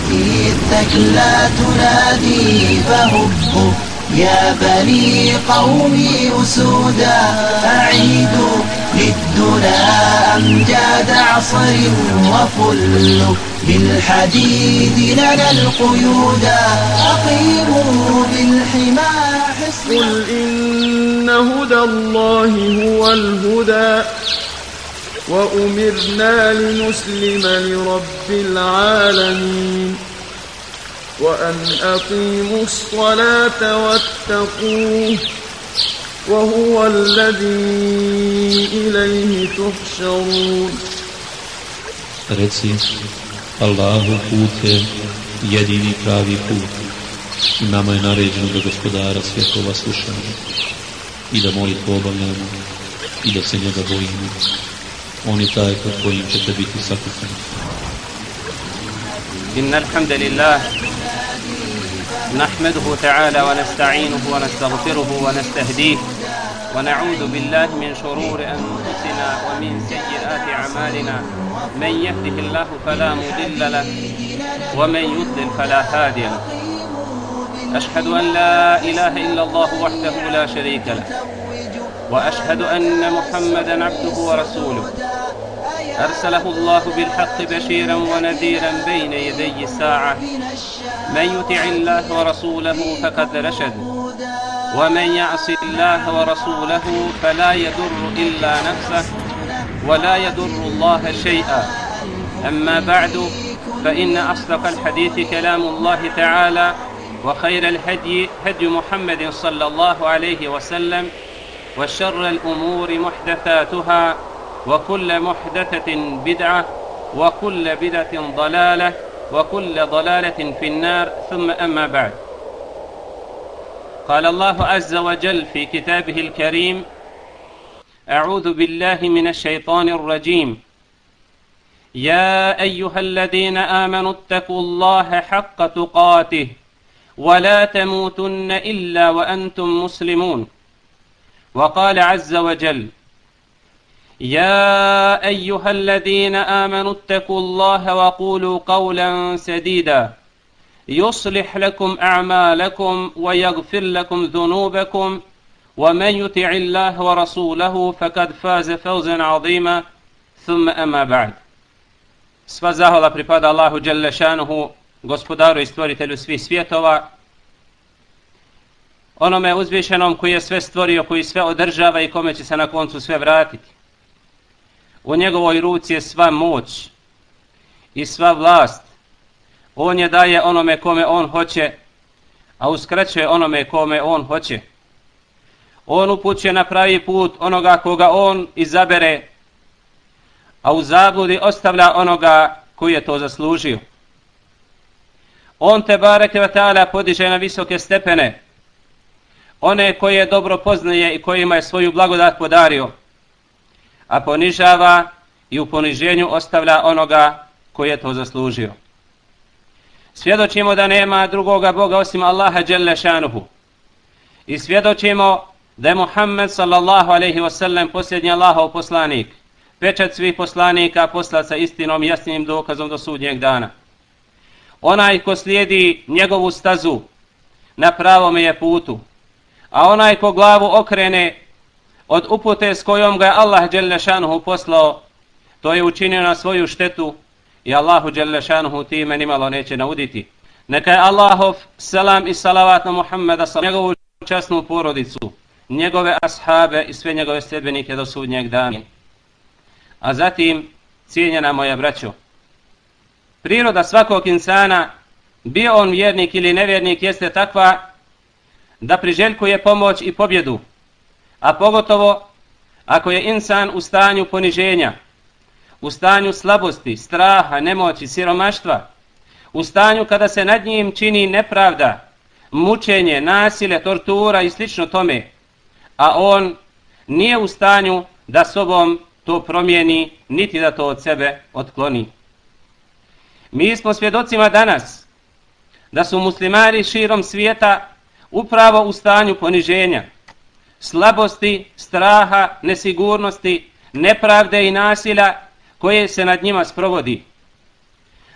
تأتي الثكلى تنادي فهبوا يا بني قومي أسودا أعيدوا للدنا أمجاد عصر وفلوا بالحديد لنا القيودا أقيموا بالحمى قل إن هدى الله هو الهدى. وأمرنا لنسلم لرب العالمين وأن أقيموا الصلاة واتقوه وهو الذي إليه تحشرون Reci, Allahu put je jedini pravi put. I nama je naređeno da gospodara svjetova slušamo i da molitvu obavljamo i da se njega bojimo. On je taj kod kojim ćete biti sakupani. Inna alhamdulillah نحمده تعالى ونستعينه ونستغفره ونستهديه ونعوذ بالله من شرور أنفسنا ومن سيئات أعمالنا. من يهده الله فلا مضل له ومن يضلل فلا هادي له. أشهد أن لا إله إلا الله وحده لا شريك له. وأشهد أن محمدا عبده ورسوله. أرسله الله بالحق بشيرا ونذيرا بين يدي الساعة. من يطع الله ورسوله فقد رشد. ومن يعص الله ورسوله فلا يضر إلا نفسه ولا يضر الله شيئا. أما بعد فإن أصدق الحديث كلام الله تعالى وخير الهدي هدي محمد صلى الله عليه وسلم وشر الأمور محدثاتها وكل محدثة بدعة وكل بدعة ضلالة وكل ضلالة في النار ثم أما بعد. قال الله عز وجل في كتابه الكريم أعوذ بالله من الشيطان الرجيم. يا أيها الذين آمنوا اتقوا الله حق تقاته ولا تموتن إلا وأنتم مسلمون. وقال عز وجل يا أيها الذين آمنوا اتقوا الله وقولوا قولا سديدا. يصلح لكم أعمالكم ويغفر لكم ذنوبكم ومن يطع الله ورسوله فقد فاز فوزا عظيما. ثم أما بعد. Sva zahvala pripada Allahu Đelešanuhu, gospodaru i stvoritelju svih svjetova, onome uzvišenom koji je sve stvorio, koji sve održava i kome će se na koncu sve vratiti. U njegovoj ruci je sva moć i sva vlast. On je daje onome kome on hoće, a uskraćuje onome kome on hoće. On upućuje na pravi put onoga koga on izabere, a u zabludi ostavlja onoga koji je to zaslužio. On te bareke vatala podiže na visoke stepene, one koje dobro poznaje i kojima je svoju blagodat podario, a ponižava i u poniženju ostavlja onoga koji je to zaslužio. Svjedočimo da nema drugoga Boga osim Allaha Đelle Šanuhu. I svjedočimo da je Muhammed sallallahu alaihi wasallam posljednji Allahov poslanik, pečat svih poslanika poslat sa istinom jasnim dokazom do sudnjeg dana. Onaj ko slijedi njegovu stazu na pravom je putu, a onaj ko glavu okrene od upute s kojom ga je Allah Đelešanuhu poslao, to je učinio na svoju štetu i Allahu Đelešanuhu time nimalo neće nauditi. Neka je Allahov selam i salavat na Muhammeda sa njegovu časnu porodicu, njegove ashabe i sve njegove sljedbenike do sudnjeg dana. A zatim, cijenjena moja braćo, priroda svakog insana, bio on vjernik ili nevjernik, jeste takva da priželjkuje pomoć i pobjedu, a pogotovo ako je insan u stanju poniženja, u stanju slabosti, straha, nemoći, siromaštva, u stanju kada se nad njim čini nepravda, mučenje, nasile, tortura i slično tome, a on nije u stanju da sobom to promijeni, niti da to od sebe otkloni. Mi smo svjedocima danas da su muslimari širom svijeta upravo u stanju poniženja, slabosti, straha, nesigurnosti, nepravde i nasilja koje se nad njima sprovodi.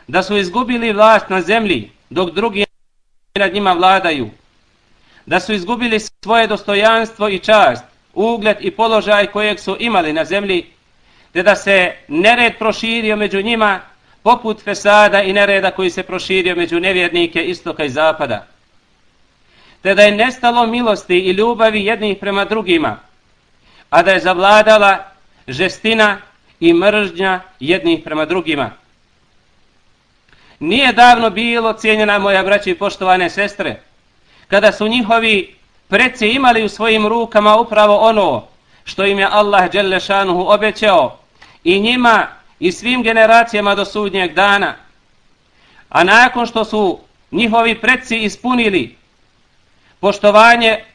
da su izgubili vlast na zemlji dok drugi nad njima vladaju, da su izgubili svoje dostojanstvo i čast, ugled i položaj kojeg su imali na zemlji, te da se nered proširio među njima poput fesada i nereda koji se proširio među nevjernike istoka i zapada. Te da je nestalo milosti i ljubavi jednih prema drugima, a da je zavladala žestina i mržnja jednih prema drugima. Nije davno bilo, cijenjena moja braća i poštovane sestre, kada su njihovi preci imali u svojim rukama upravo ono što im je Allah Đelešanuhu obećao i njima i svim generacijama do sudnjeg dana. A nakon što su njihovi preci ispunili poštovanje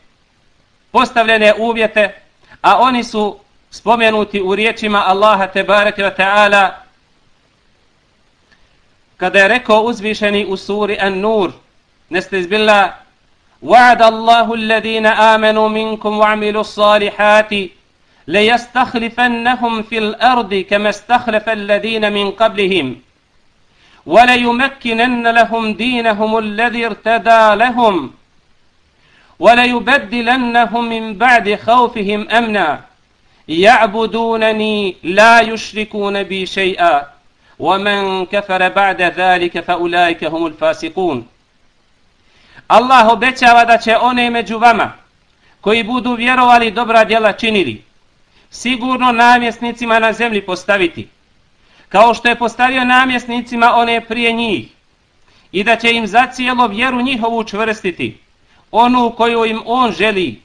postavljene uvjete, a oni su spomenuti u riječima Allaha te bareke ve taala kada je rekao uzvišeni u suri An-Nur nestezbillah وعد الله الذين آمنوا منكم وعملوا الصالحات ليستخلفنهم في الأرض كما استخلف الذين من قبلهم وليمكنن لهم دينهم الذي ارتدى لهم وليبدلنهم من بعد خوفهم أمنا يعبدونني لا يشركون بي شيئا ومن كفر بعد ذلك فأولئك هم الفاسقون Allah obećava da će one među vama koji budu vjerovali dobra djela činili sigurno namjesnicima na zemlji postaviti, kao što je postavio namjesnicima one prije njih, i da će im za cijelo vjeru njihovu čvrstiti, onu koju im on želi,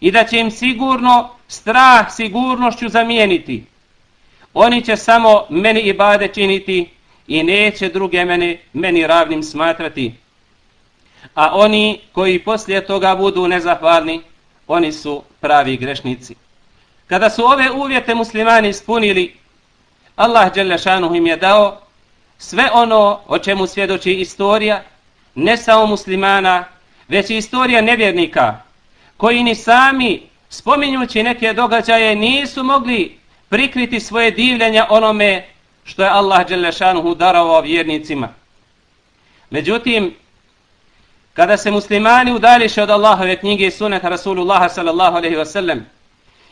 i da će im sigurno strah sigurnošću zamijeniti. Oni će samo meni i bade činiti i neće druge meni, meni ravnim smatrati. A oni koji poslije toga budu nezahvalni, oni su pravi grešnici. Kada su ove uvjete muslimani ispunili, Allah Đelešanu im je dao sve ono o čemu svjedoči istorija, ne samo muslimana, već i istorija nevjernika, koji ni sami, spominjući neke događaje, nisu mogli prikriti svoje divljenja onome što je Allah Đelešanuhu darovao vjernicima. Međutim, kada se muslimani udališe od Allahove knjige i suneta Rasulullaha sallallahu alaihi wa sallam,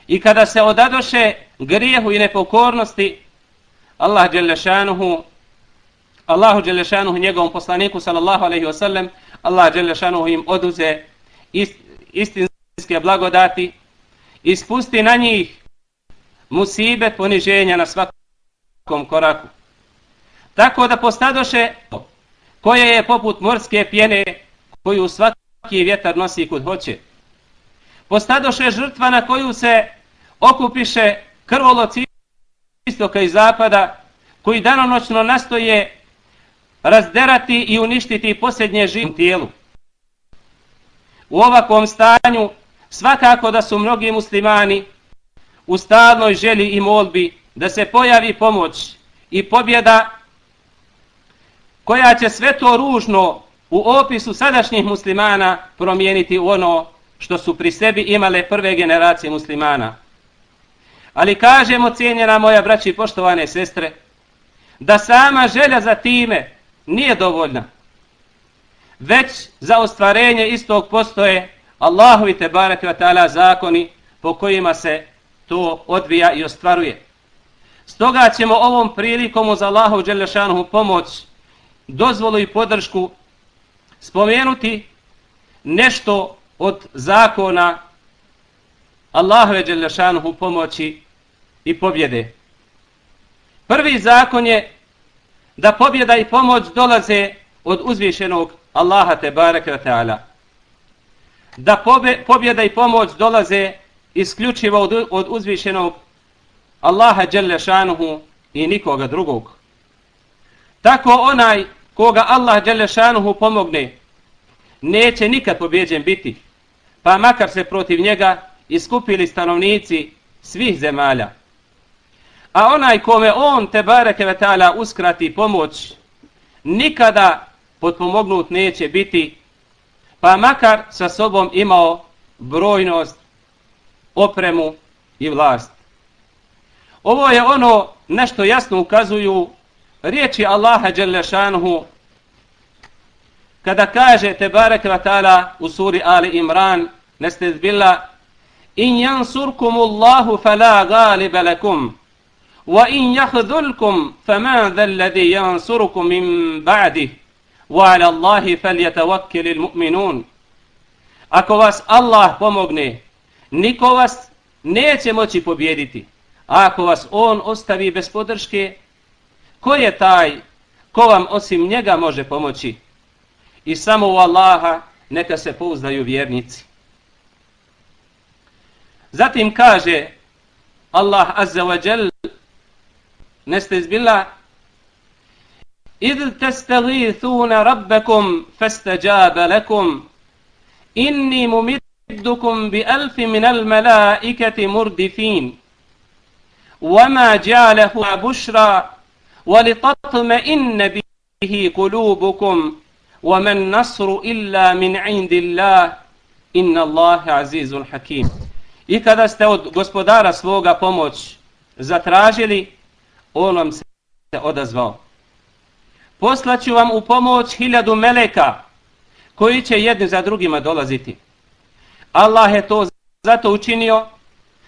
I kada se odadoše grijehu i nepokornosti, Allah Đelešanuhu, Allahu Đelešanuhu njegovom poslaniku sallallahu alaihi wa sallam, Allah Đelešanuhu im oduze ist, istinske blagodati i spusti na njih musibet poniženja na svakom koraku. Tako da postadoše koje je poput morske pjene koju svaki vjetar nosi kud hoće. Postadoše žrtva na koju se okupiše krvoloci istoka i zapada koji danonoćno nastoje razderati i uništiti posljednje živim tijelu. U ovakvom stanju svakako da su mnogi muslimani u stalnoj želji i molbi da se pojavi pomoć i pobjeda koja će sve to ružno u opisu sadašnjih muslimana promijeniti u ono što su pri sebi imale prve generacije muslimana. Ali kažemo, cijenjena moja braći i poštovane sestre, da sama želja za time nije dovoljna. Već za ostvarenje istog postoje Allahovi te Tebarek wa ta'ala zakoni po kojima se to odvija i ostvaruje. Stoga ćemo ovom prilikom uz Allahov Đelešanuhu pomoć, dozvolu i podršku spomenuti nešto od zakona Allahove Đelešanuhu pomoći i pobjede. Prvi zakon je da pobjeda i pomoć dolaze od uzvišenog Allaha te bareke taala. Da pobjeda i pomoć dolaze isključivo od, od uzvišenog Allaha dželle šanuhu i nikoga drugog. Tako onaj koga Allah dželle šanuhu pomogne neće nikad pobjeđen biti. Pa makar se protiv njega iskupili stanovnici svih zemalja. A onaj kome on te bareke ve taala uskrati pomoć nikada potpomognut neće biti pa makar sa sobom imao brojnost, opremu i vlast. Ovo je ono nešto jasno ukazuju riječi Allaha Đelešanuhu kada kaže te bareke vatala u suri Ali Imran nestezbila in yansurkumullahu fala galiba lakum wa in jahdulkum faman dha alladhi jansurukum min ba'dih wa ala Allahi ako vas Allah pomogne niko vas neće moći pobjediti a ako vas on ostavi bez podrške ko je taj ko vam osim njega može pomoći? I samo u Allaha neka se pouzdaju vjernici. Zatim kaže Allah Azza wa Jalla neste izbila إذ تستغيثون ربكم فاستجاب لكم. إني ممدكم بألف من الملائكة مردفين. وما جعله بشرى ولتطمئن به قلوبكم. وَمَنْ نَصْرُ إِلَّا مِنْ عِنْدِ اللَّهِ. إِنَّ اللَّهَ عَزِيزٌ حَكِيمٌ. I kada ste od gospodara svoga pomoć zatražili, on vam se odazvao. Poslaću vam u pomoć hiljadu meleka koji će jedni za drugima dolaziti. Allah je to zato učinio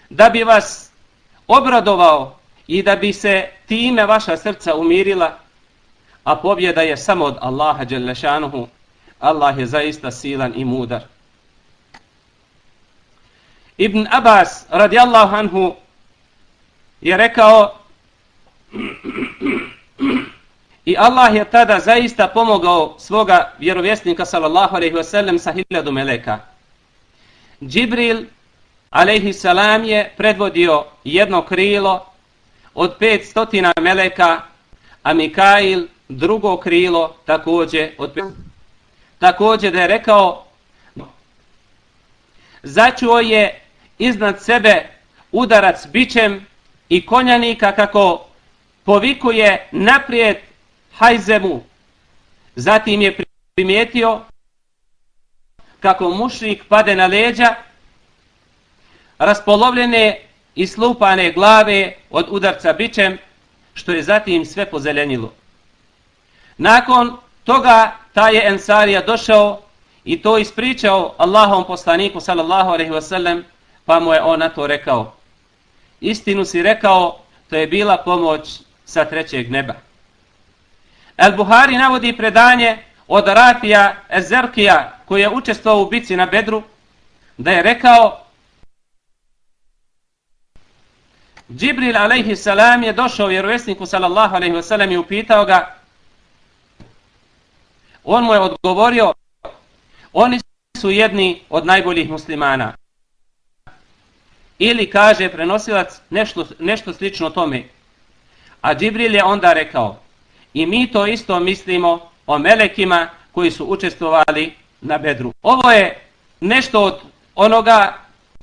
da bi vas obradovao i da bi se time vaša srca umirila a pobjeda je samo od Allaha Đelešanuhu. Allah je zaista silan i mudar. Ibn Abbas radijallahu anhu je rekao i Allah je tada zaista pomogao svoga vjerovjesnika sallallahu alejhi ve sellem sa hiljadu meleka. Džibril alejhi salam je predvodio jedno krilo od 500 meleka, a Mikail drugo krilo takođe od takođe da je rekao začuo je iznad sebe udarac bićem i konjanika kako povikuje naprijed hajzemu zatim je primijetio kako mušnik pade na leđa raspolovljene i slupane glave od udarca bićem što je zatim sve pozelenilo Nakon toga taj je Ensarija došao i to ispričao Allahom poslaniku sallallahu alaihi wasallam pa mu je on na to rekao. Istinu si rekao, to je bila pomoć sa trećeg neba. El Buhari navodi predanje od Rafija Ezerkija koji je učestvovao u bici na Bedru da je rekao Džibril alaihi salam je došao vjerovjesniku sallallahu alaihi wasallam i upitao ga On mu je odgovorio, oni su jedni od najboljih muslimana. Ili kaže prenosilac nešto, nešto slično tome. A Džibril je onda rekao, i mi to isto mislimo o melekima koji su učestvovali na bedru. Ovo je nešto od onoga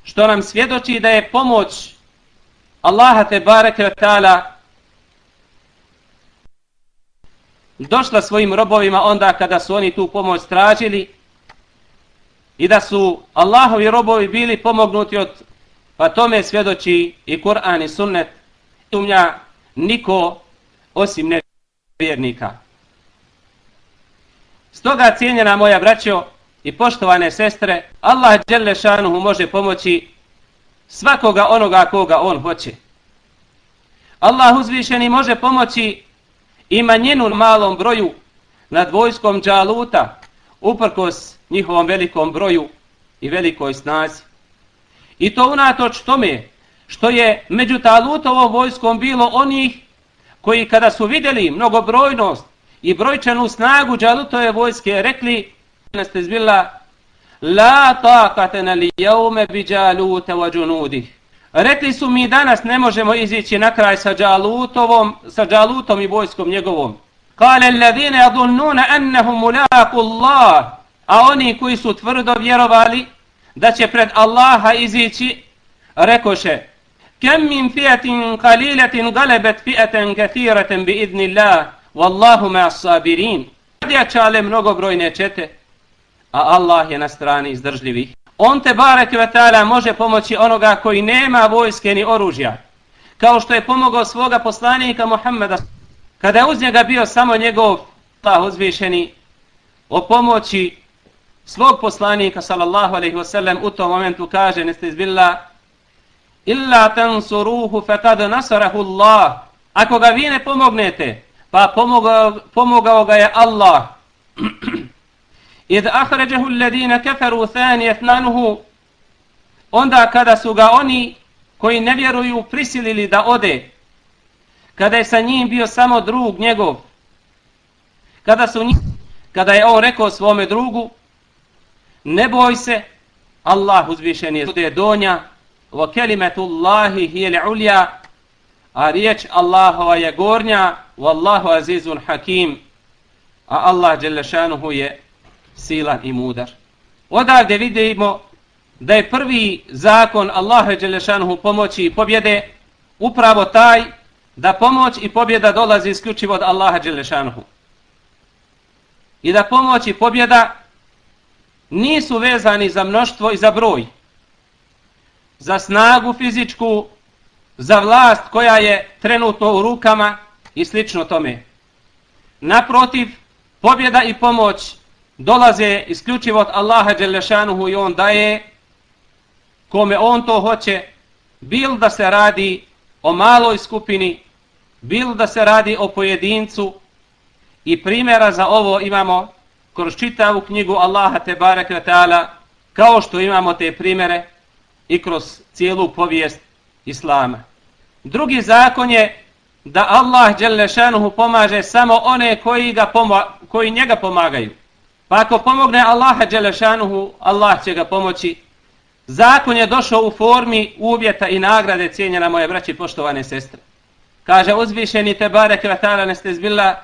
što nam svjedoči da je pomoć Allaha te bareke ta'ala došla svojim robovima onda kada su oni tu pomoć tražili i da su Allahovi robovi bili pomognuti od pa tome svjedoči i Kur'an i sunnet umnja niko osim nevjernika. Stoga cijenjena moja braćo i poštovane sestre, Allah dželle može pomoći svakoga onoga koga on hoće. Allah uzvišeni može pomoći i manjenu malom broju nad vojskom Džaluta, uprkos njihovom velikom broju i velikoj snazi. I to unatoč tome što je među Talutovom vojskom bilo onih koji kada su vidjeli mnogobrojnost i brojčanu snagu Džalutove vojske rekli na ste zbila La taqatena li jaume bi Đalute wa džunudih Rekli su mi danas ne možemo izići na kraj sa Džalutovom, sa Džalutom i vojskom njegovom. Kale alladhina yadhunnuna annahum mulaqu Allah, a oni koji su tvrdo vjerovali da će pred Allaha izići, rekoše: Kem min fi'atin qalilatin galabat fi'atan kathiratan bi idnillah, wallahu ma'as sabirin. Jačale mnogobrojne čete, a Allah je na strani izdržljivih. On te barek vetala može pomoći onoga koji nema vojske ni oružja. Kao što je pomogao svoga poslanika Muhammeda kada je uz njega bio samo njegov Allah uzvišeni o pomoći svog poslanika sallallahu alaihi wasallam u tom momentu kaže neste izbilla illa tansuruhu fekad nasarahu Allah. Ako ga vi ne pomognete pa pomogao, pomogao ga je Allah. Id ahređehu alladine keferu thani etnanuhu onda kada su ga oni koji ne vjeruju prisilili da ode kada je sa njim bio samo drug njegov kada su njih, kada je on rekao svome drugu ne boj se Allah uzvišen je je donja wa kelimatullahi hije ulja a riječ Allahova je gornja wallahu azizun hakim a Allah dželešanuhu je silan i mudar. Odavde vidimo da je prvi zakon Allaha dželešanuhu pomoći i pobjede upravo taj da pomoć i pobjeda dolazi isključivo od Allaha dželešanuhu i da pomoć i pobjeda nisu vezani za mnoštvo i za broj, za snagu fizičku, za vlast koja je trenutno u rukama i slično tome. Naprotiv, pobjeda i pomoć dolaze isključivo od Allaha Đelešanuhu i on daje kome on to hoće, bil da se radi o maloj skupini, bil da se radi o pojedincu i primjera za ovo imamo kroz čitavu knjigu Allaha te Kvetala, ta'ala kao što imamo te primere i kroz cijelu povijest Islama. Drugi zakon je da Allah Đelešanuhu pomaže samo one koji, ga pomo koji njega pomagaju. Pa ako pomogne Allaha Đelešanuhu, Allah će ga pomoći. Zakon je došao u formi uvjeta i nagrade cijenjena moje braći poštovane sestre. Kaže uzvišeni te barek ta'ala neste zbila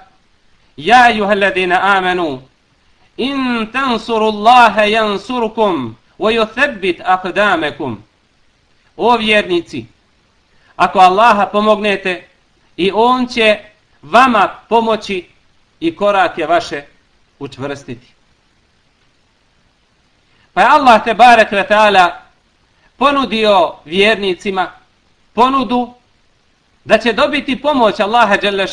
Ja juhalladina amenu in tansuru Allahe jansurukum وَيُثَبِّتْ أَقْدَامَكُمْ o vjernici ako Allaha pomognete i on će vama pomoći i korake vaše učvrstiti pa je Allah te barek ve taala ponudio vjernicima ponudu da će dobiti pomoć Allaha dželle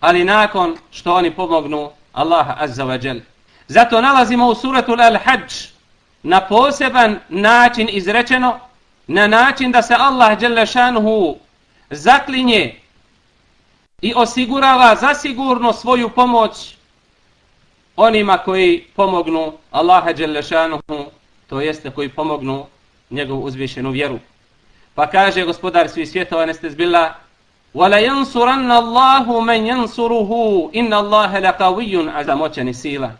ali nakon što oni pomognu Allaha azza wa Đelešanuhu. Zato nalazimo u suratu Al-Hajj na poseban način izrečeno, na način da se Allah jalla šanuhu zaklinje i osigurava zasigurno svoju pomoć onima koji pomognu Allaha jalla šanuhu, to jeste koji pomognu njegovu uzvišenu vjeru. Pa kaže gospodar svih svjetova, neste zbila, ولا ينصرن الله من ينصره ان الله لقوي عزموćeni sila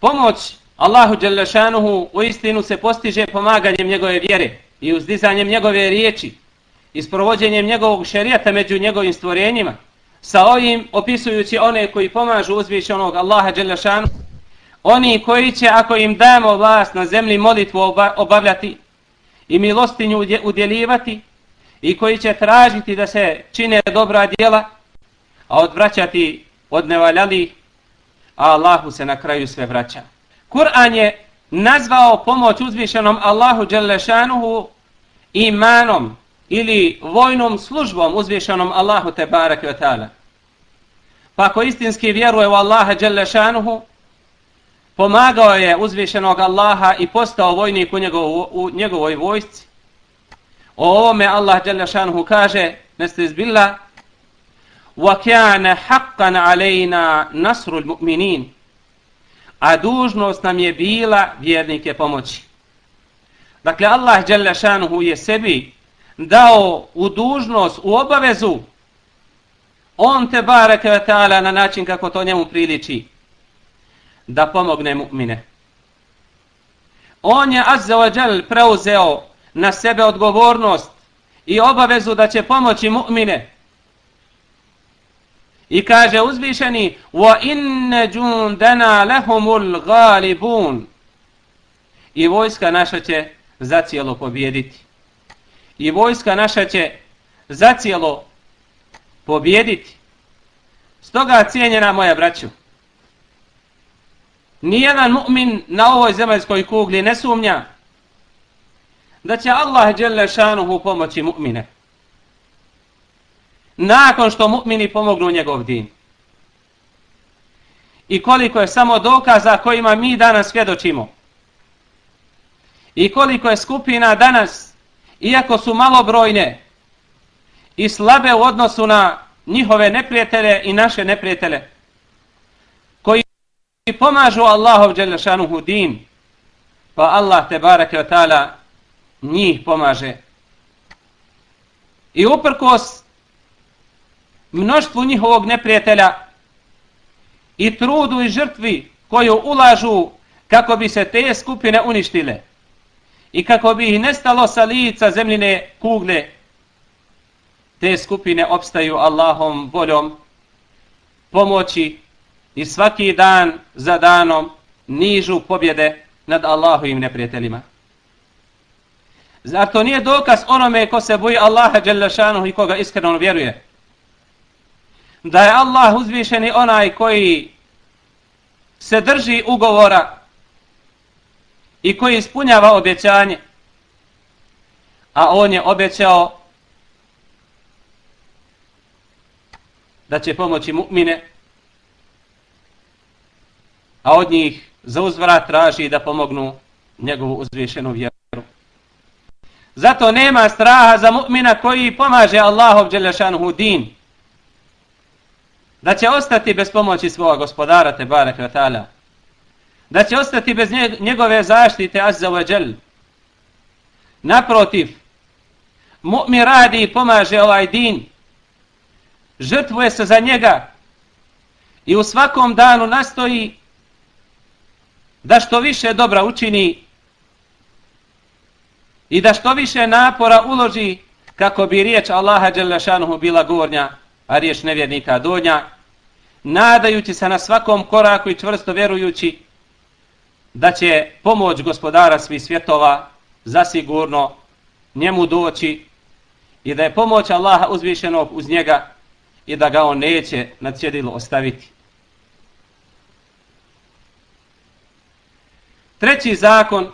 pomoć Allahu dželle šanehu u istinu se postiže pomaganjem njegove vjere i uzdizanjem njegove riječi i sprovođenjem njegovog šerijata među njegovim stvorenjima sa ovim opisujući one koji pomažu uzvišenog Allaha dželle oni koji će ako im damo vlast na zemlji molitvu obavljati i milostinju udjeljivati i koji će tražiti da se čine dobra djela, a odvraćati od nevaljali, a Allahu se na kraju sve vraća. Kur'an je nazvao pomoć uzvišenom Allahu Đelešanuhu imanom ili vojnom službom uzvišenom Allahu Tebarak i Otala. Pa ako istinski vjeruje u Allaha Đelešanuhu, pomagao je uzvišenog Allaha i postao vojnik u, njegov, u njegovoj vojsci, O ovome Allah dželle šanehu kaže nestezbillah, kana haqqan عَلَيْنَا نَصْرُ الْمُؤْمِنِينَ a dužnost nam je bila vjernike pomoći. Dakle Allah dželle je sebi dao u dužnost u obavezu. On te bareke ve taala na način kako to njemu priliči da pomogne mu'mine. On je azza wa jall preuzeo na sebe odgovornost i obavezu da će pomoći mu'mine. I kaže uzvišeni wa inne jundana lahumul galibun i vojska naša će zacijelo pobjediti. I vojska naša će zacijelo pobjediti. Stoga cijenjena moja braću, nijedan mu'min na ovoj zemaljskoj kugli ne sumnja da će Allah dželle šanuhu pomoći mu'mine nakon što mu'mini pomognu njegov din. I koliko je samo dokaza kojima mi danas svjedočimo. I koliko je skupina danas, iako su malobrojne i slabe u odnosu na njihove neprijatelje i naše neprijatelje, koji pomažu Allahov Đelešanuhu din, pa Allah te barake o ta'ala njih pomaže. I uprkos mnoštvu njihovog neprijatelja i trudu i žrtvi koju ulažu kako bi se te skupine uništile i kako bi ih nestalo sa lica zemljine kugle, te skupine opstaju Allahom voljom pomoći i svaki dan za danom nižu pobjede nad Allahovim neprijateljima. Zar to nije dokaz onome ko se boji Allaha Đelešanuhu i koga iskreno vjeruje? Da je Allah uzvišeni onaj koji se drži ugovora i koji ispunjava obećanje. a on je obećao da će pomoći mu'mine, a od njih za uzvrat traži da pomognu njegovu uzvišenu vjeru. Zato nema straha za mu'mina koji pomaže Allahov Đelešanuhu din. Da će ostati bez pomoći svoga gospodara te barek. Da će ostati bez njegove zaštite azza wa džel. Naprotiv, mu'min radi i pomaže ovaj din. Žrtvuje se za njega i u svakom danu nastoji da što više dobra učini i da što više napora uloži kako bi riječ Allaha Đelešanuhu bila gornja, a riječ nevjernika donja, nadajući se na svakom koraku i čvrsto vjerujući da će pomoć gospodara svih svjetova zasigurno njemu doći i da je pomoć Allaha uzvišenog uz njega i da ga on neće na cjedilu ostaviti. Treći zakon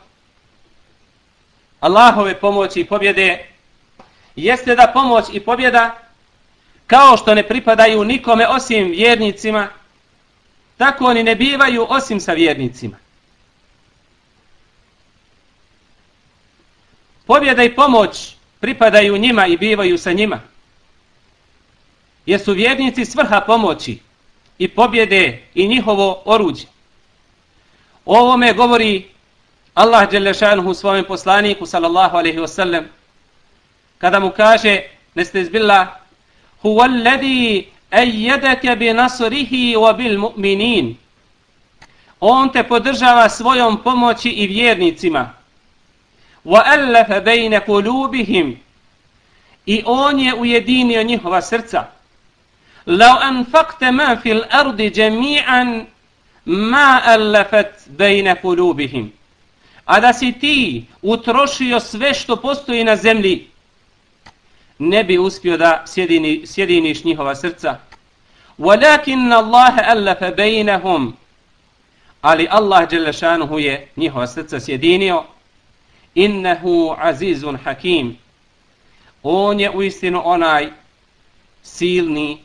Allahove pomoći i pobjede jeste da pomoć i pobjeda kao što ne pripadaju nikome osim vjernicima, tako oni ne bivaju osim sa vjernicima. Pobjeda i pomoć pripadaju njima i bivaju sa njima. Jer su vjernici svrha pomoći i pobjede i njihovo oruđe. O ovome govori Allah Đelešanuhu svojem poslaniku sallallahu alaihi wasallam kada mu kaže neste izbilla huwa alladhi ayyadaka bi nasrihi wa bil mu'minin. On te podržava svojom pomoći i vjernicima. Wa allafa bejne kulubihim i on je ujedinio njihova srca. Law anfakte ma fil ardi jami'an ma allafat bejne kulubihim a da si ti utrošio sve što postoji na zemlji, ne bi uspio da sjedini, sjediniš njihova srca. وَلَكِنَّ اللَّهَ أَلَّفَ bainahum. Ali Allah dželle je njihova srca sjedinio. Innahu azizun hakim. On je uistinu onaj silni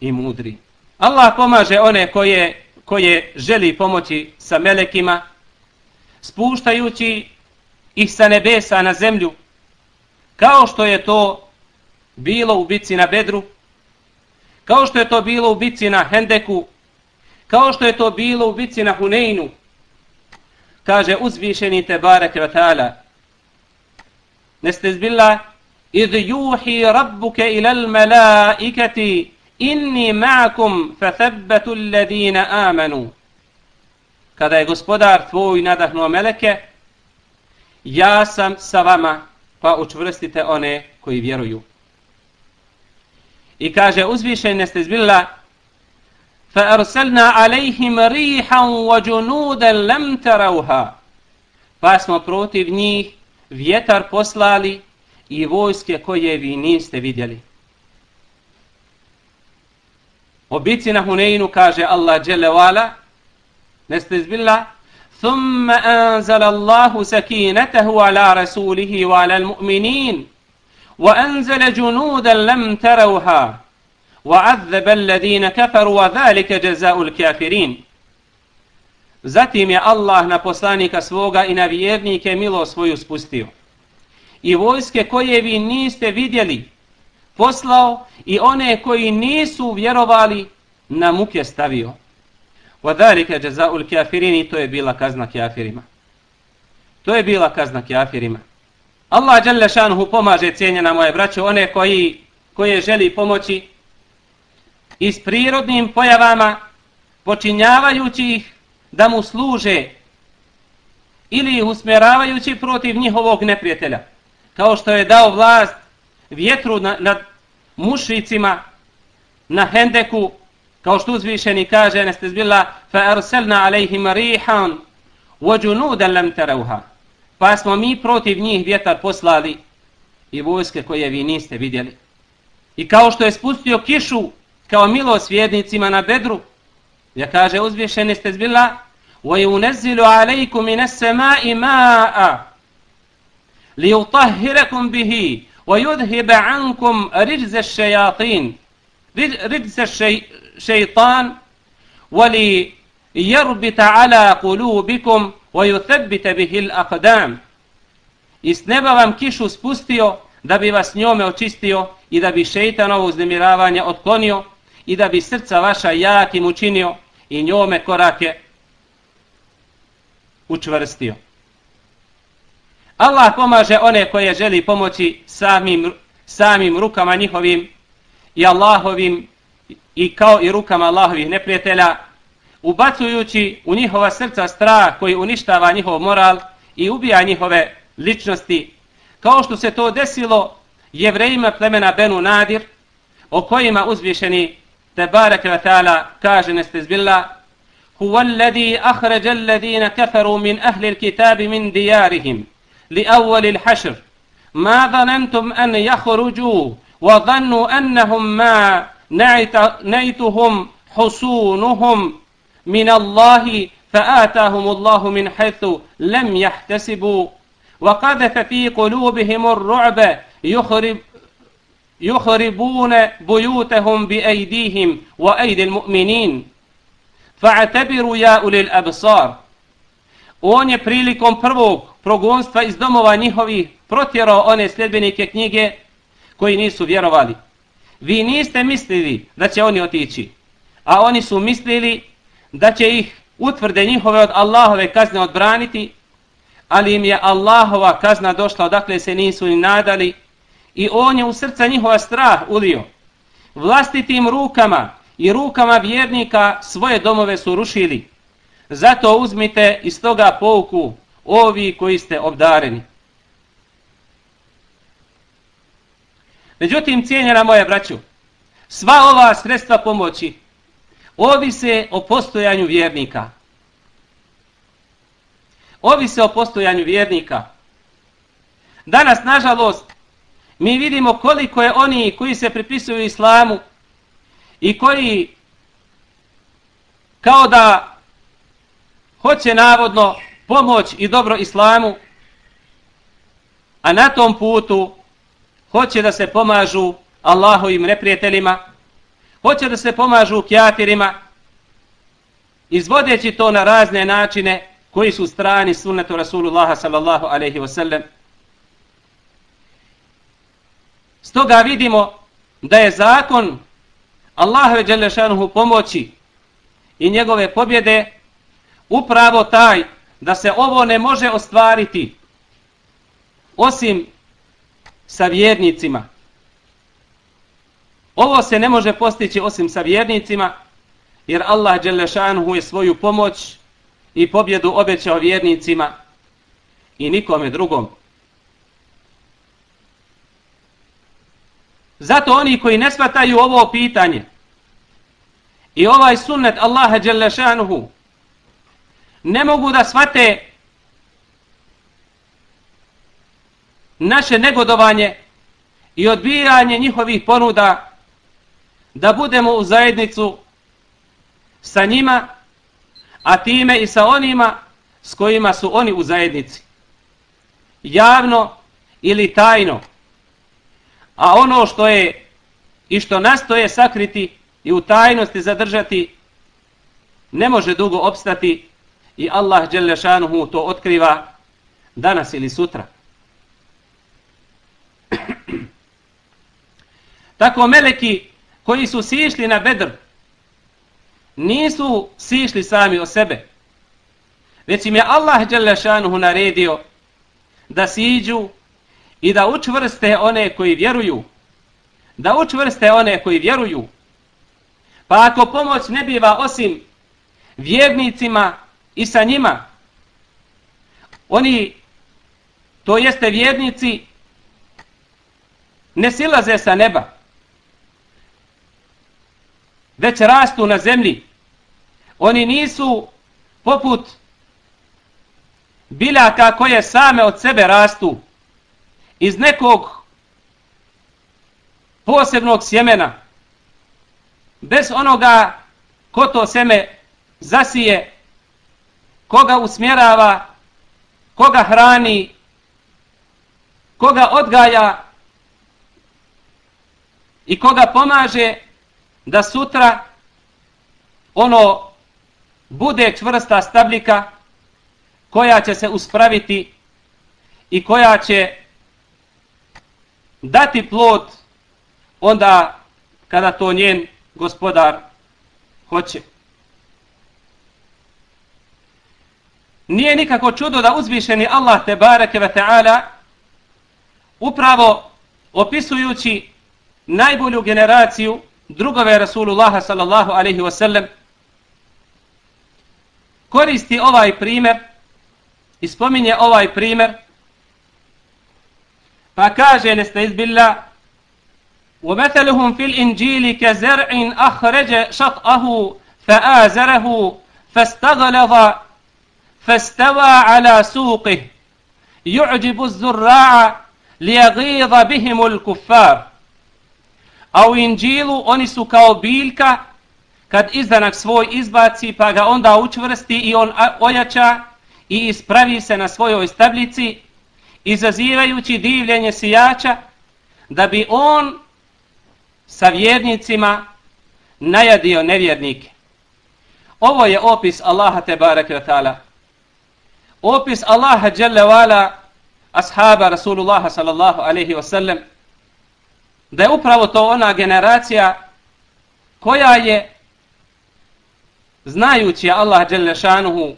i mudri. Allah pomaže one koje koje želi pomoći sa melekima spuštajući ih sa nebesa na zemlju, kao što je to bilo u bici na Bedru, kao što je to bilo u bici na Hendeku, kao što je to bilo u bici na Huneinu, kaže uzvišeni te barek vatala. Neste zbila, idh juhi rabbuke ilal melaikati, inni ma'akum fathabbatu alladhina amanu kada je gospodar tvoj nadahnuo meleke, ja sam sa vama, pa učvrstite one koji vjeruju. I kaže, uzvišenje ste zbila, فَأَرْسَلْنَا عَلَيْهِمْ رِيحًا وَجُنُودًا لَمْ تَرَوْهَا Pa smo protiv njih vjetar poslali i vojske koje vi niste vidjeli. Obici na Huneinu kaže Allah Đelevala, نستذ بالله ثم أنزل الله سكينته على رسوله وعلى المؤمنين وأنزل جنودا لم تروها وعذب الذين كفروا وذلك جزاء الكافرين Zatim je Allah na poslanika svoga i na vjernike milo svoju spustio. I vojske koje vi niste vidjeli, poslao i one koji nisu vjerovali na muke stavio. وَذَلِكَ جَزَاءُ الْكَافِرِينِ To je bila kazna kjafirima. To je bila kazna kjafirima. Allah dželle šanuhu pomaže cijenjena moje braćo, one koji koje želi pomoći i s prirodnim pojavama počinjavajući ih da mu služe ili usmjeravajući protiv njihovog neprijatelja. Kao što je dao vlast vjetru nad na mušicima na Hendeku, kao što uzvišeni kaže, neste zbila, fa arselna alejhim rihan, vođunudan lam terauha. Pa smo mi protiv njih vjetar poslali i vojske koje vi niste vidjeli. I kao što je spustio kišu kao milost vjednicima na bedru, ja kaže uzvišeni ste zbila, وَيُنَزِّلُ عَلَيْكُمْ مِنَ السَّمَاءِ مَاءً لِيُطَهِّرَكُمْ بِهِ وَيُذْهِبَ عَنْكُمْ رِجْزَ الشَّيَاطِينَ رِجْزَ الشَّيْطَانِ وَلِيَرْبِتَ عَلَى قُلُوبِكُمْ وَيُثَبِّتَ بِهِ الْأَقْدَامِ I s neba vam kišu spustio da bi vas njome očistio i da bi šeitanovo uznemiravanje otklonio i da bi srca vaša jakim učinio i njome korake učvrstio. Allah pomaže one koje želi pomoći samim, samim rukama njihovim i Allahovim i kao i rukama Allahovih neprijatelja, ubacujući u njihova srca strah koji uništava njihov moral i ubija njihove ličnosti, kao što se to desilo jevrejima plemena Benu Nadir, o kojima uzvišeni Tebarek wa ta'ala kaže nestezbillah, هو الذي أخرج الذين كفروا من أهل الكتاب من ديارهم لأول الحشر ما ظننتم أن يخرجوا وظنوا أنهم ما نيتهم حصونهم من الله فآتاهم الله من حيث لم يحتسبوا وقذف في قلوبهم الرعب يخرب يخربون بيوتهم بأيديهم وأيدي المؤمنين fa'tabiru ja ulil absar. On je prilikom prvog progonstva iz domova njihovih protjerao one sljedbenike knjige koji nisu vjerovali. Vi niste mislili da će oni otići, a oni su mislili da će ih utvrde njihove od Allahove kazne odbraniti, ali im je Allahova kazna došla odakle se nisu ni nadali i on je u srca njihova strah ulio. Vlastitim rukama i rukama vjernika svoje domove su rušili. Zato uzmite iz toga pouku ovi koji ste obdareni. Međutim, cijenjena moja braću, sva ova sredstva pomoći ovise o postojanju vjernika. Ovise o postojanju vjernika. Danas, nažalost, mi vidimo koliko je oni koji se pripisuju islamu i koji kao da hoće navodno pomoć i dobro islamu, a na tom putu hoće da se pomažu Allahovim neprijateljima, hoće da se pomažu kjafirima, izvodeći to na razne načine koji su strani sunnetu Rasulullaha sallallahu alaihi wasallam. Stoga vidimo da je zakon Allahove Đelešanuhu pomoći i njegove pobjede upravo taj da se ovo ne može ostvariti osim sa vjernicima. Ovo se ne može postići osim sa vjernicima jer Allah Đelešanhu je svoju pomoć i pobjedu obećao vjernicima i nikome drugom. Zato oni koji ne shvataju ovo pitanje i ovaj sunnet Allaha Đelešanuhu ne mogu da shvate naše negodovanje i odbijanje njihovih ponuda da budemo u zajednicu sa njima, a time i sa onima s kojima su oni u zajednici. Javno ili tajno a ono što je i što nastoje sakriti i u tajnosti zadržati ne može dugo opstati i Allah Đelešanuhu to otkriva danas ili sutra. Tako meleki koji su sišli na bedr nisu sišli sami o sebe, već im je Allah Đelešanuhu naredio da siđu i da učvrste one koji vjeruju. Da učvrste one koji vjeruju. Pa ako pomoć ne biva osim vjernicima i sa njima, oni, to jeste vjernici, ne silaze sa neba, već rastu na zemlji. Oni nisu poput biljaka koje same od sebe rastu. Iz nekog posebnog sjemena, bez onoga ko to seme zasije, koga usmjerava, koga hrani, koga odgaja i koga pomaže da sutra ono bude čvrsta stabljika koja će se uspraviti i koja će dati plod onda kada to njen gospodar hoće. Nije nikako čudo da uzvišeni Allah te bareke ve taala upravo opisujući najbolju generaciju drugove Rasulullaha sallallahu alaihi wasallam koristi ovaj primjer i spominje ovaj primjer pa kaže nestaiz billah ومثلهم في الإنجيل كزرع أخرج شطأه فآزره فاستغلظ فاستوى على سوقه يعجب الزراع ليغيظ بهم الكفار a u Inđilu oni su kao biljka kad izdanak svoj izbaci pa ga onda učvrsti i on ojača i ispravi se na svojoj stablici izazivajući divljenje sijača da bi on sa vjernicima najadio nevjernike. Ovo je opis Allaha te barake ta'ala. Opis Allaha jalla ashaba Rasulullaha sallallahu alaihi wasallam da je upravo to ona generacija koja je znajući Allah Đelešanuhu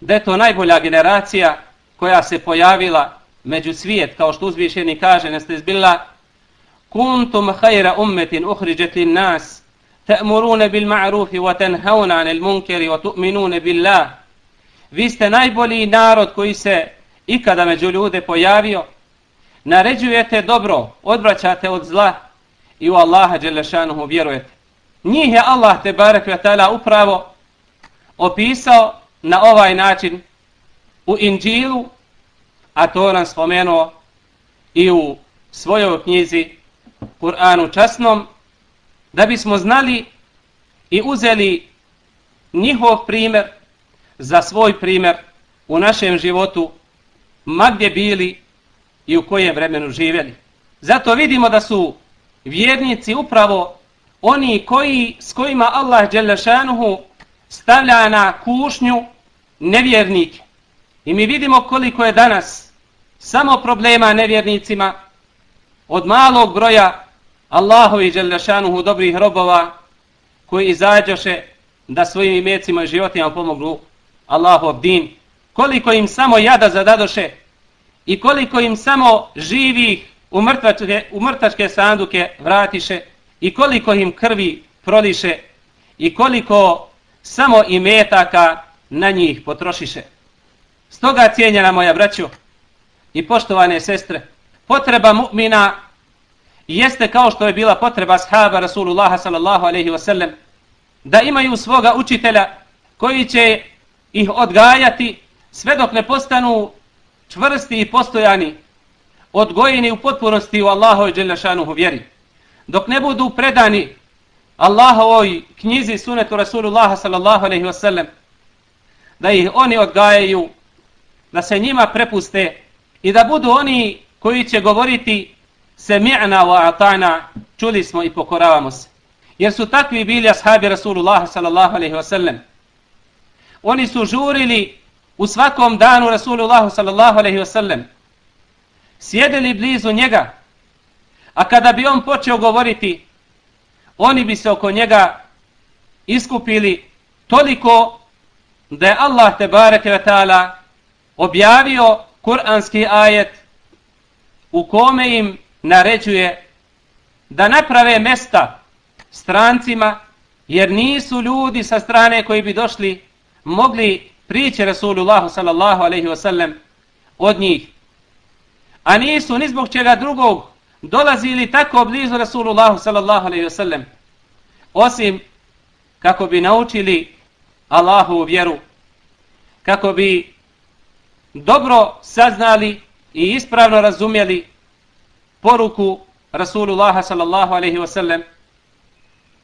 da je to najbolja generacija koja se pojavila među svijet, kao što uzvišeni kaže, neste izbila kuntum hajra ummetin uhriđetin nas ta'murune bil ma'rufi wa tenhauna anil munkeri wa tu'minune billah. Vi ste najbolji narod koji se ikada među ljude pojavio naređujete dobro, odvraćate od zla i u Allaha Đelešanuhu vjerujete. Njih je Allah te barek ve ta'ala upravo opisao na ovaj način u Inđilu, a to nam spomenuo i u svojoj knjizi Kur'anu časnom, da bismo znali i uzeli njihov primjer za svoj primjer u našem životu, ma gdje bili i u kojem vremenu živjeli. Zato vidimo da su vjernici upravo oni koji s kojima Allah Đelešanuhu stavlja na kušnju nevjernike. I mi vidimo koliko je danas samo problema nevjernicima od malog broja Allahovi Đelešanuhu dobrih robova koji izađoše da svojim imecima i životima pomognu Allahov din. Koliko im samo jada zadadoše i koliko im samo živi u mrtvačke, u mrtvačke sanduke vratiše i koliko im krvi proliše i koliko samo i metaka na njih potrošiše. Stoga cijenjena moja braćo i poštovane sestre, potreba mu'mina jeste kao što je bila potreba sahaba Rasulullaha sallallahu alaihi wasallam da imaju svoga učitelja koji će ih odgajati sve dok ne postanu čvrsti i postojani, odgojeni u potpunosti u Allahove Đelešanuhu vjeri. Dok ne budu predani Allahovoj knjizi sunetu Rasulullaha sallallahu alaihi wasallam, da ih oni odgajaju, da se njima prepuste i da budu oni koji će govoriti semi'na wa ata'na, čuli smo i pokoravamo se. Jer su takvi bili ashabi Rasulullah sallallahu alaihi wa sallam. Oni su žurili u svakom danu Rasulullah sallallahu alaihi wasallam. Sjedili blizu njega, a kada bi on počeo govoriti, oni bi se oko njega iskupili toliko da je Allah te bareke ve taala objavio kuranski ajet u kome im naređuje da naprave mesta strancima jer nisu ljudi sa strane koji bi došli mogli priče Rasulullah sallallahu alaihi wasallam od njih. A nisu ni zbog čega drugog dolazili tako blizu Rasulullah sallallahu alaihi wasallam osim kako bi naučili Allahu vjeru kako bi dobro saznali i ispravno razumjeli poruku Rasulullah sallallahu alaihi wasallam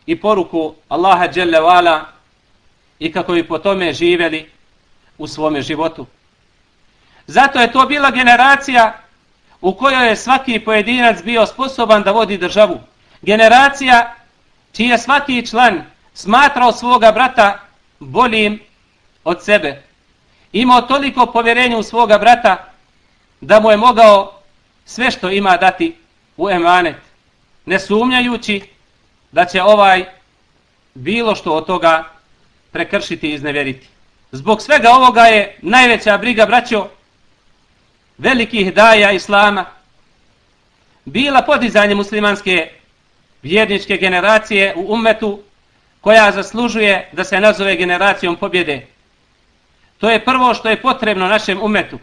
i poruku Allaha dželle vala i kako bi po tome živjeli u svome životu. Zato je to bila generacija u kojoj je svaki pojedinac bio sposoban da vodi državu. Generacija čiji je svaki član smatrao svoga brata boljim od sebe. Imao toliko povjerenja u svoga brata da mu je mogao sve što ima dati u emanet, ne sumnjajući da će ovaj bilo što od toga prekršiti i iznevjeriti. Zbog svega ovoga je najveća briga, braćo, velikih daja Islama, bila podizanje muslimanske vjerničke generacije u umetu koja zaslužuje da se nazove generacijom pobjede. To je prvo što je potrebno našem umetu.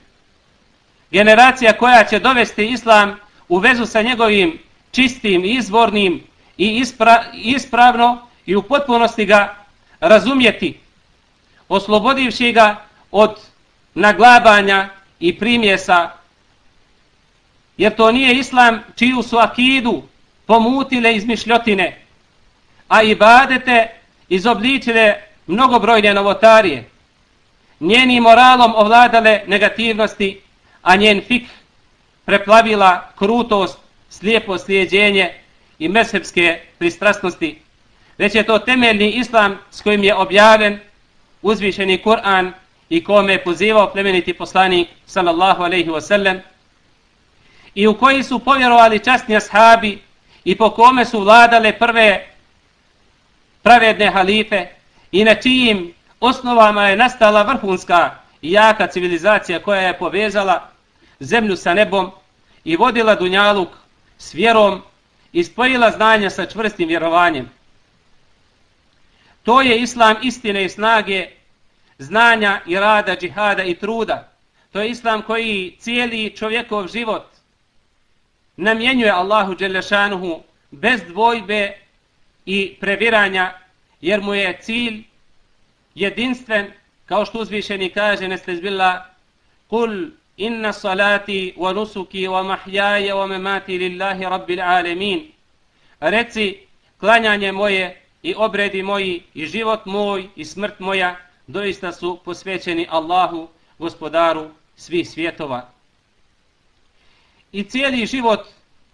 Generacija koja će dovesti islam u vezu sa njegovim čistim, izvornim i ispra, ispravno i u potpunosti ga razumjeti, oslobodivši ga od naglabanja i primjesa, jer to nije islam čiju su akidu pomutile izmišljotine, a i badete izobličile mnogobrojne novotarije, njenim moralom ovladale negativnosti, a njen fik preplavila krutost, slijepo slijedjenje i mesepske pristrasnosti, već je to temeljni islam s kojim je objavljen uzvišeni Kur'an i kome je pozivao plemeniti poslanik sallallahu alaihi wasallam i u koji su povjerovali častni ashabi i po kome su vladale prve pravedne halife i na čijim osnovama je nastala vrhunska i jaka civilizacija koja je povezala zemlju sa nebom i vodila Dunjaluk s vjerom i spojila znanje sa čvrstim vjerovanjem. To je islam istine i snage, znanja i rada, džihada i truda. To je islam koji cijeli čovjekov život namjenjuje Allahu Đelešanuhu bez dvojbe i previranja, jer mu je cilj jedinstven, kao što uzvišeni kaže, nestezbila kul inna salati wa nusuki wa mahjaje wa memati lillahi rabbil alemin. Reci, klanjanje moje i obredi moji i život moj i smrt moja doista su posvećeni Allahu, gospodaru svih svjetova. I cijeli život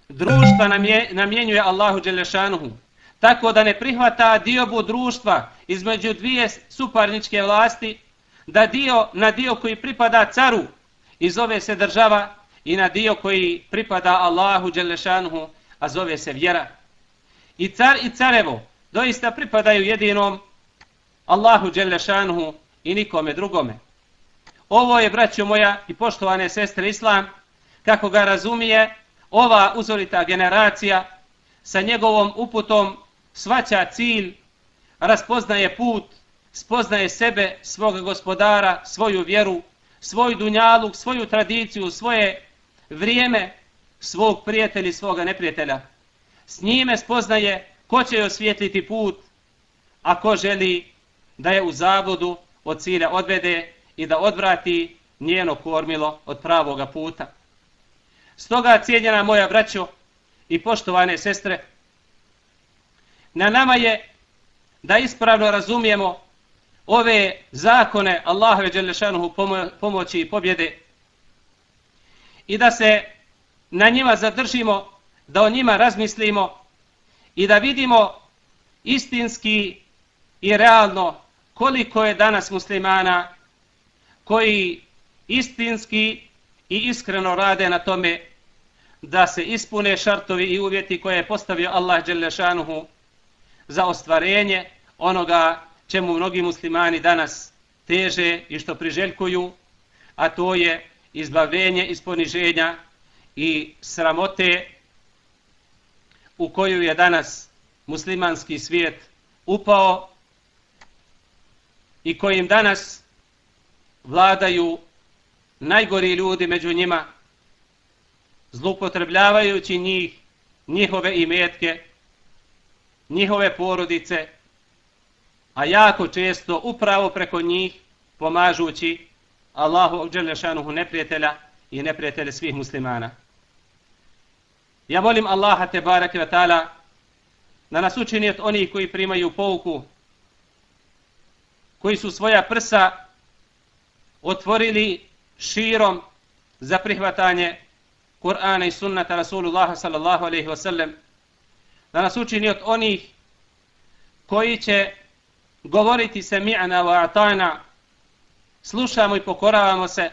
društva namjenjuje Allahu Đelešanuhu, tako da ne prihvata diobu društva između dvije suparničke vlasti, da dio na dio koji pripada caru i zove se država i na dio koji pripada Allahu Đelešanuhu, a zove se vjera. I car i carevo doista pripadaju jedinom Allahu Đelešanuhu i nikome drugome. Ovo je, braćo moja i poštovane sestre Islam, kako ga razumije ova uzorita generacija sa njegovom uputom svaća cilj, raspoznaje put, spoznaje sebe, svog gospodara, svoju vjeru, svoj dunjaluk, svoju tradiciju, svoje vrijeme, svog prijatelja i svoga neprijatelja. S njime spoznaje ko će osvijetliti put, a ko želi da je u zavodu od cilja odvede i da odvrati njeno kormilo od pravoga puta. Stoga, cijenjena moja braćo i poštovane sestre, na nama je da ispravno razumijemo ove zakone Allahove Đelešanuhu pomoći i pobjede i da se na njima zadržimo da o njima razmislimo i da vidimo istinski i realno koliko je danas muslimana koji istinski i iskreno rade na tome da se ispune šartovi i uvjeti koje je postavio Allah Đelešanuhu za ostvarenje onoga čemu mnogi muslimani danas teže i što priželjkuju, a to je izbavljenje iz poniženja i sramote u koju je danas muslimanski svijet upao i kojim danas vladaju najgori ljudi među njima, zlupotrebljavajući njih, njihove imetke, njihove porodice, a jako često upravo preko njih pomažući Allahu Đelešanuhu neprijatelja i neprijatelje svih muslimana. Ja volim Allaha te barake ta'ala da nas učini od onih koji primaju pouku, koji su svoja prsa otvorili širom za prihvatanje Kur'ana i sunnata Rasulullaha sallallahu alaihi wasallam, da nas učini od onih koji će govoriti se mi'na wa atana, slušamo i pokoravamo se,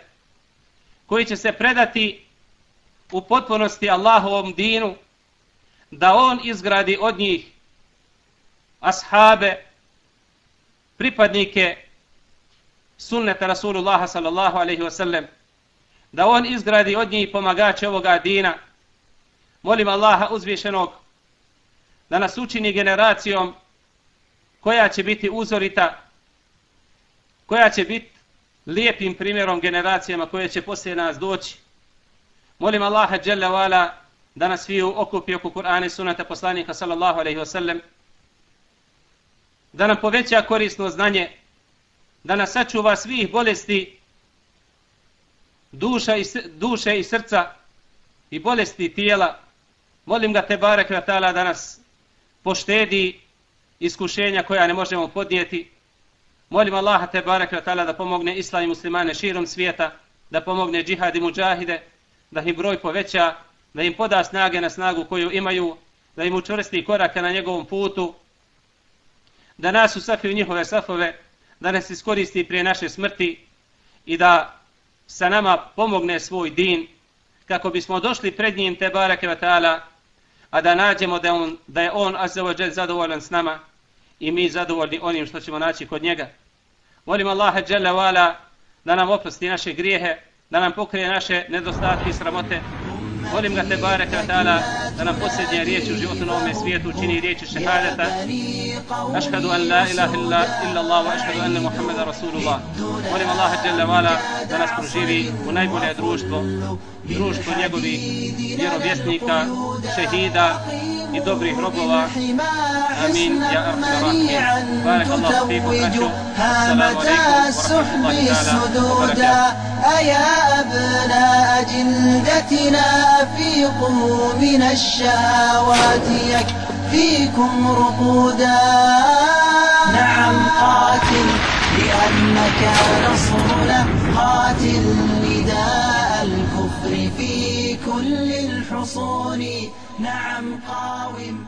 koji će se predati u potpunosti Allahovom dinu, da on izgradi od njih ashabe, pripadnike sunneta Rasulullaha sallallahu alaihi wasallam, da on izgradi od njih pomagače ovoga dina. Molim Allaha uzvišenog da nas učini generacijom koja će biti uzorita, koja će biti lijepim primjerom generacijama koje će poslije nas doći. Molim Allaha Jalla vala da nas svi okupi oko Kur'ana i sunata poslanika sallallahu alaihi sellem da nam poveća korisno znanje, da nas sačuva svih bolesti duša i, duše i srca i bolesti tijela. Molim ga te barek da nas poštedi iskušenja koja ne možemo podnijeti. Molim Allaha te barek da pomogne islam i muslimane širom svijeta, da pomogne džihad i muđahide, da ih broj poveća, da im poda snage na snagu koju imaju, da im učvrsti koraka na njegovom putu, da nas usafi u njihove safove, da nas iskoristi prije naše smrti i da sa nama pomogne svoj din, kako bismo došli pred njim te barake vatala, a da nađemo da, on, da je on azzawajal zadovoljan s nama i mi zadovoljni onim što ćemo naći kod njega. Molim Allaha Jalla wala da nam oprosti naše grijehe, da nam pokrije naše nedostatke i sramote. Molim ga te bareke ta'ala da nam posljednje riječi u životu na ovome svijetu učini riječi šehadeta. Ašhadu an la ilaha illa, illa Allah wa ašhadu anna Muhammeda Rasulullah. Molim Allaha Jalla wala da nas proživi u najbolje društvo, društvo njegovih vjerovjesnika, šehida i dobrih robova. Ja arhamar Barak Allah fikum. Assalamu alaikum wa rahmatullahi ta'ala wa أيا أبناء جلدتنا أفيقوا من الشهوات يكفيكم رقودا. نعم. قاتل لأنك نصرنا. قاتل نداء الكفر في كل الحصون. نعم قاوم.